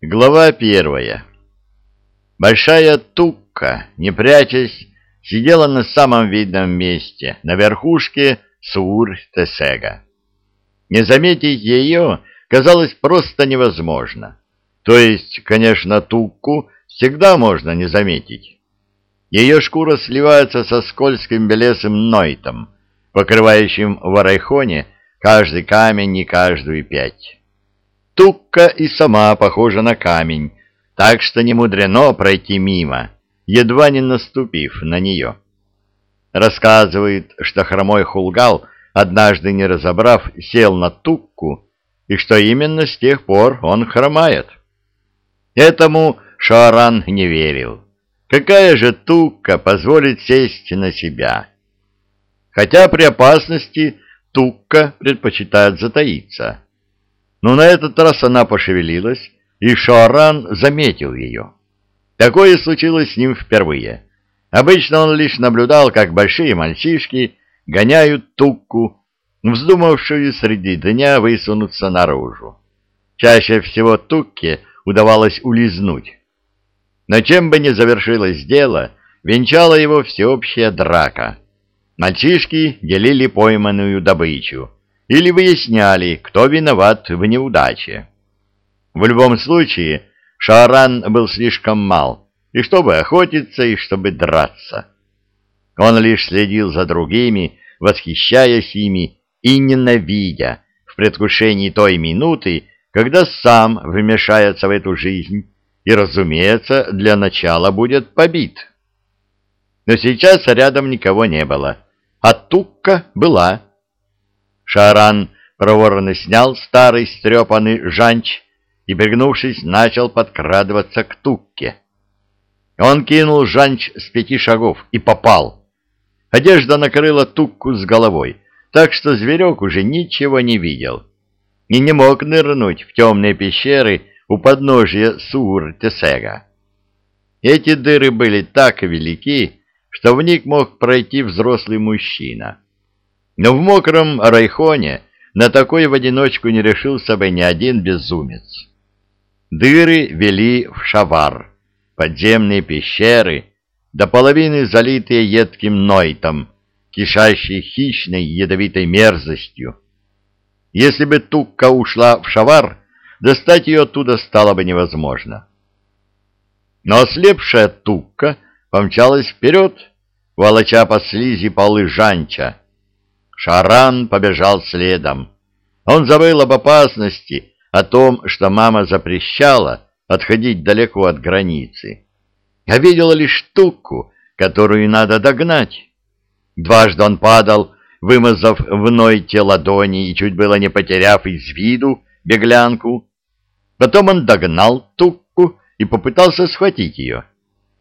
Глава первая. Большая тукка, не прячась, сидела на самом видном месте, на верхушке Суур-Тесега. Не заметить ее казалось просто невозможно. То есть, конечно, тукку всегда можно не заметить. Ее шкура сливается со скользким белесым нойтом, покрывающим в Арайхоне каждый камень и каждую пять. Тукка и сама похожа на камень, так что не мудрено пройти мимо, едва не наступив на нее. Рассказывает, что хромой хулгал, однажды не разобрав, сел на Тукку, и что именно с тех пор он хромает. Этому Шааран не верил. Какая же Тукка позволит сесть на себя? Хотя при опасности Тукка предпочитает затаиться. Но на этот раз она пошевелилась, и Шоаран заметил ее. Такое случилось с ним впервые. Обычно он лишь наблюдал, как большие мальчишки гоняют тукку, вздумавшую среди дня высунуться наружу. Чаще всего тукке удавалось улизнуть. Но чем бы ни завершилось дело, венчала его всеобщая драка. Мальчишки делили пойманную добычу, или выясняли, кто виноват в неудаче. В любом случае, Шааран был слишком мал, и чтобы охотиться, и чтобы драться. Он лишь следил за другими, восхищаясь ими и ненавидя в предвкушении той минуты, когда сам вмешается в эту жизнь и, разумеется, для начала будет побит. Но сейчас рядом никого не было, а Тукка была. Шаран проворно снял старый стрепанный жанч и, пригнувшись, начал подкрадываться к тукке. Он кинул жанч с пяти шагов и попал. Одежда накрыла тукку с головой, так что зверек уже ничего не видел и не мог нырнуть в темные пещеры у подножия Сур-Тесега. Эти дыры были так велики, что в них мог пройти взрослый мужчина. Но в мокром райхоне на такой в одиночку не решился бы ни один безумец. Дыры вели в шавар, подземные пещеры, до половины залитые едким нойтом, кишащей хищной ядовитой мерзостью. Если бы Тукка ушла в шавар, достать ее оттуда стало бы невозможно. Но ослепшая Тукка помчалась вперед, волоча по слизи полы жанча, Шаран побежал следом. Он забыл об опасности, о том, что мама запрещала отходить далеко от границы. Я видел лишь штуку, которую надо догнать. Дважды он падал, вымазав в нойте ладони и чуть было не потеряв из виду беглянку. Потом он догнал Тукку и попытался схватить ее.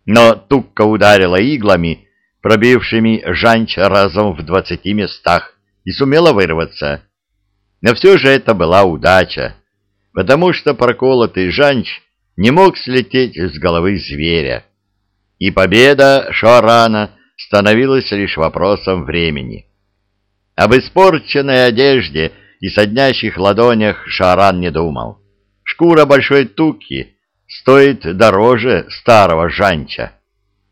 Но Тукка ударила иглами, пробившими жанч разом в двадцати местах, и сумела вырваться. Но все же это была удача, потому что проколотый жанч не мог слететь с головы зверя. И победа Шоарана становилась лишь вопросом времени. Об испорченной одежде и соднящих ладонях Шаран не думал. Шкура большой туки стоит дороже старого жанча.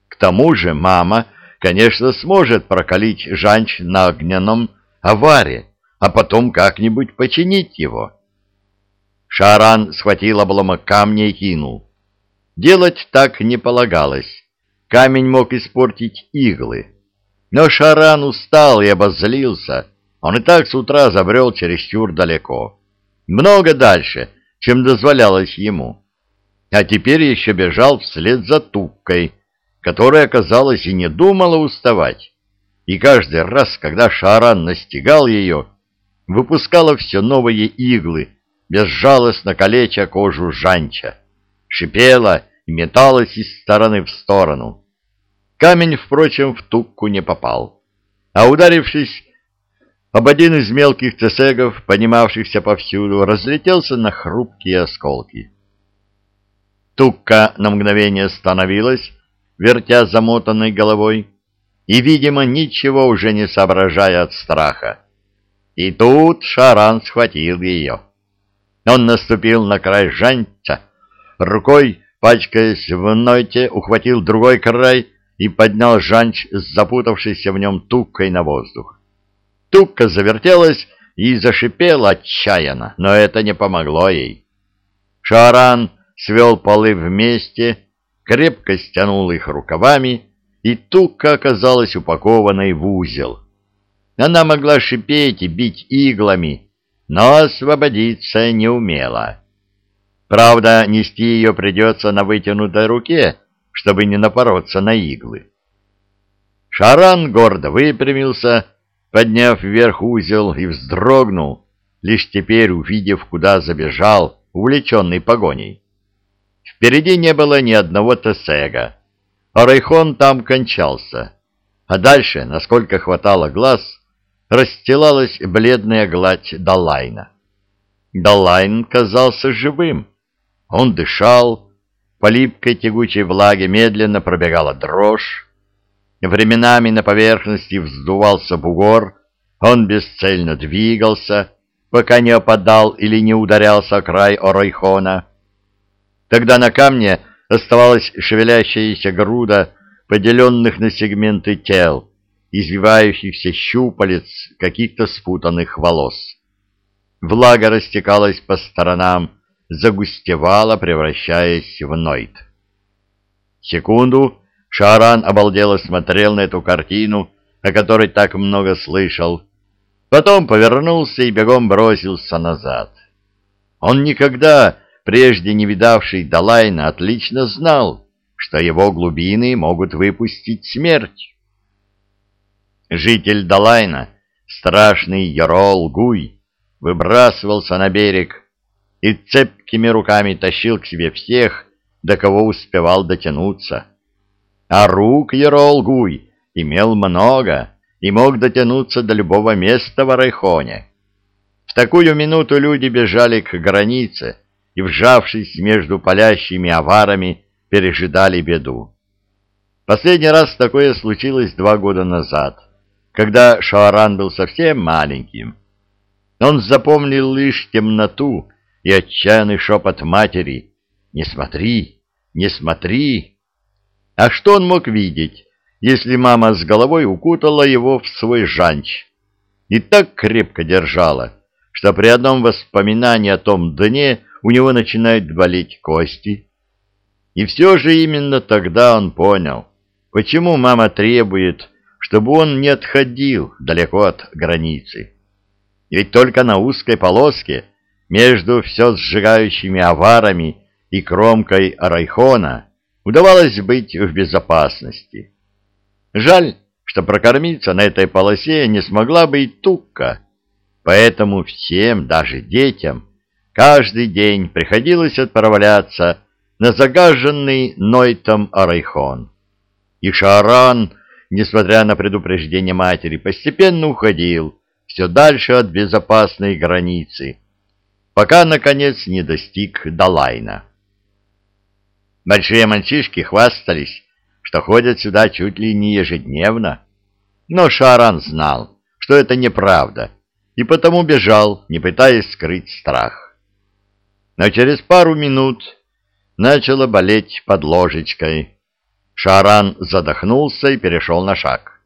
К тому же мама конечно, сможет прокалить жанч на огненном аваре, а потом как-нибудь починить его. Шаран схватил обломок камня и кинул. Делать так не полагалось. Камень мог испортить иглы. Но Шаран устал и обозлился. Он и так с утра забрел чересчур далеко. Много дальше, чем дозволялось ему. А теперь еще бежал вслед за Туккой, которая, казалось, и не думала уставать, и каждый раз, когда Шаран настигал ее, выпускала все новые иглы, безжалостно калеча кожу Жанча, шипела и металась из стороны в сторону. Камень, впрочем, в тукку не попал, а, ударившись об один из мелких цесегов, понимавшихся повсюду, разлетелся на хрупкие осколки. Тукка на мгновение остановилась, вертя замотанной головой и, видимо, ничего уже не соображая от страха. И тут Шаран схватил ее. Он наступил на край жанца, рукой, пачкаясь в ноте, ухватил другой край и поднял жанч с запутавшейся в нем туккой на воздух. Тукка завертелась и зашипела отчаянно, но это не помогло ей. Шаран свел полы вместе, крепко стянул их рукавами, и тукка оказалась упакованной в узел. Она могла шипеть и бить иглами, но освободиться не умела. Правда, нести ее придется на вытянутой руке, чтобы не напороться на иглы. Шаран гордо выпрямился, подняв вверх узел и вздрогнул, лишь теперь увидев, куда забежал, увлеченный погоней. Впереди не было ни одного тесега, а Райхон там кончался, а дальше, насколько хватало глаз, расстилалась бледная гладь Далайна. Далайн казался живым. Он дышал, по липкой тягучей влаге медленно пробегала дрожь. Временами на поверхности вздувался бугор, он бесцельно двигался, пока не опадал или не ударялся о край Оройхона. Тогда на камне оставалась шевелящаяся груда поделенных на сегменты тел, извивающихся щупалец каких-то спутанных волос. Влага растекалась по сторонам, загустевала, превращаясь в нойд. Секунду Шаран обалдело смотрел на эту картину, о которой так много слышал, потом повернулся и бегом бросился назад. Он никогда, прежде не видавший Далайна, отлично знал, что его глубины могут выпустить смерть. Житель Далайна, страшный Ярол Гуй, выбрасывался на берег и цепкими руками тащил к себе всех, до кого успевал дотянуться. А рук Ярол Гуй имел много и мог дотянуться до любого места в Арайхоне. В такую минуту люди бежали к границе и, вжавшись между палящими аварами, пережидали беду. Последний раз такое случилось два года назад когда Шааран был совсем маленьким. Он запомнил лишь темноту и отчаянный шепот матери «Не смотри, не смотри!» А что он мог видеть, если мама с головой укутала его в свой жанч и так крепко держала, что при одном воспоминании о том дне у него начинают болеть кости? И все же именно тогда он понял, почему мама требует чтобы он не отходил далеко от границы. Ведь только на узкой полоске между все сжигающими аварами и кромкой Арайхона удавалось быть в безопасности. Жаль, что прокормиться на этой полосе не смогла бы и Тукка, поэтому всем, даже детям, каждый день приходилось отправляться на загаженный Нойтом Арайхон. И Шаран несмотря на предупреждение матери, постепенно уходил все дальше от безопасной границы, пока, наконец, не достиг Далайна. Большие мальчишки хвастались, что ходят сюда чуть ли не ежедневно, но Шаран знал, что это неправда, и потому бежал, не пытаясь скрыть страх. Но через пару минут начало болеть под ложечкой, Шаран задохнулся и перешел на шаг.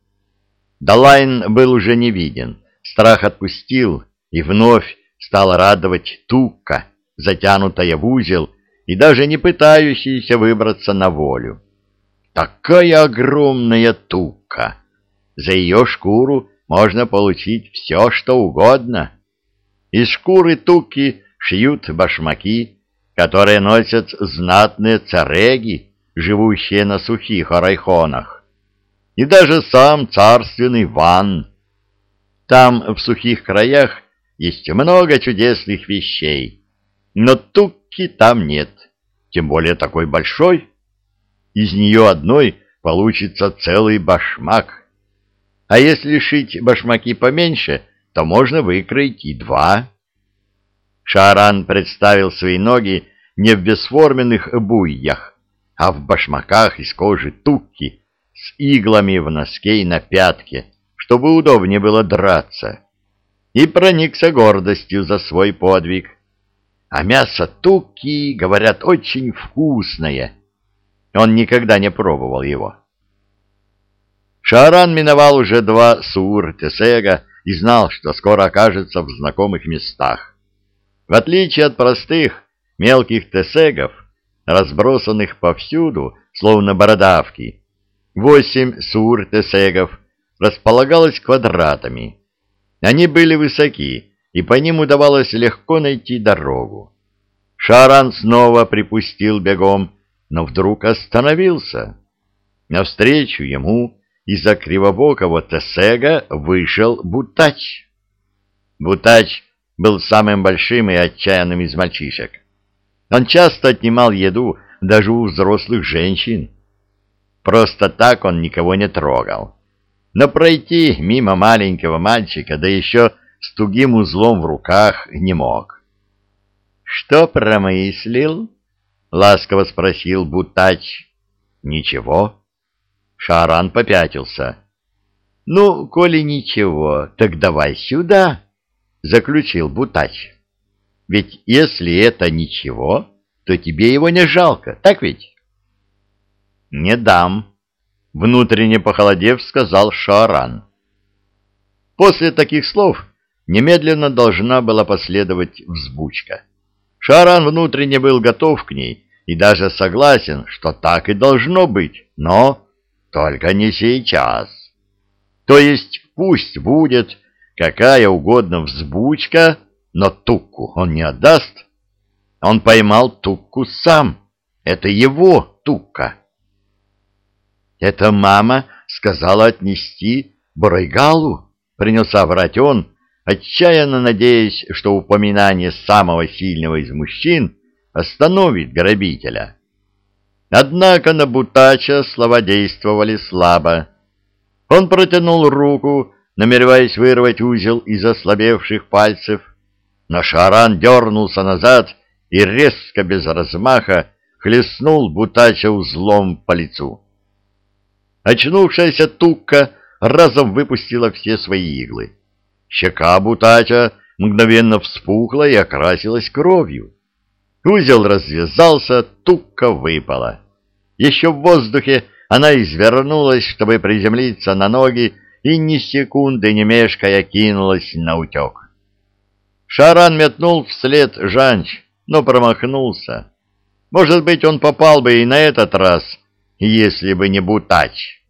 Далайн был уже не виден, страх отпустил, и вновь стал радовать тука, затянутая в узел и даже не пытающаяся выбраться на волю. Такая огромная тука! За ее шкуру можно получить все, что угодно. Из шкуры туки шьют башмаки, которые носят знатные цареги, живущие на сухих арайхонах, и даже сам царственный Ван. Там, в сухих краях, есть много чудесных вещей, но тукки там нет, тем более такой большой. Из нее одной получится целый башмак. А если шить башмаки поменьше, то можно выкроить и два. Шаран представил свои ноги не в бесформенных буйях, а в башмаках из кожи тукки с иглами в носке и на пятке, чтобы удобнее было драться, и проникся гордостью за свой подвиг. а мясо туки, говорят, очень вкусное. Он никогда не пробовал его. Шааран миновал уже два Суур-Тесега и знал, что скоро окажется в знакомых местах. В отличие от простых, мелких Тесегов, разбросанных повсюду, словно бородавки, восемь Суур-Тесегов располагалось квадратами. Они были высоки, и по ним удавалось легко найти дорогу. Шаран снова припустил бегом, но вдруг остановился. Навстречу ему из-за кривобокого Тесега вышел Бутач. Бутач был самым большим и отчаянным из мальчишек. Он часто отнимал еду даже у взрослых женщин. Просто так он никого не трогал. Но пройти мимо маленького мальчика, да еще с тугим узлом в руках, не мог. — Что промыслил? — ласково спросил Бутач. — Ничего. Шаран попятился. — Ну, коли ничего, так давай сюда, — заключил Бутач. — Ведь если это ничего, то тебе его не жалко, так ведь? — Не дам, — внутренне похолодев, сказал Шаран. После таких слов немедленно должна была последовать взбучка. Шаран внутренне был готов к ней и даже согласен, что так и должно быть, но только не сейчас. То есть пусть будет какая угодно взбучка, но Тукку он не отдаст. Он поймал Тукку сам. Это его Тукка. Это мама сказала отнести Барайгалу, принялся врать он, отчаянно надеясь, что упоминание самого сильного из мужчин остановит грабителя. Однако на Бутача слова действовали слабо. Он протянул руку, намереваясь вырвать узел из ослабевших пальцев, но Шаран дернулся назад и резко, без размаха, хлестнул Бутача узлом по лицу. Очнувшаяся тукка разом выпустила все свои иглы. Щека Бутача мгновенно вспухла и окрасилась кровью. Узел развязался, тукка выпала. Еще в воздухе она извернулась, чтобы приземлиться на ноги, и ни секунды не мешкая кинулась на утек. Шаран метнул вслед Жанч, но промахнулся. Может быть, он попал бы и на этот раз, если бы не Бутач.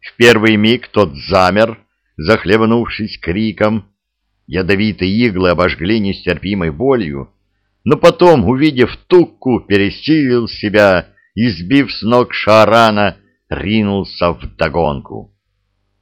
В первый миг тот замер, захлебнувшись криком. Ядовитые иглы обожгли нестерпимой болью, но потом, увидев тукку, пересилил себя и, сбив с ног Шарана, ринулся в догонку.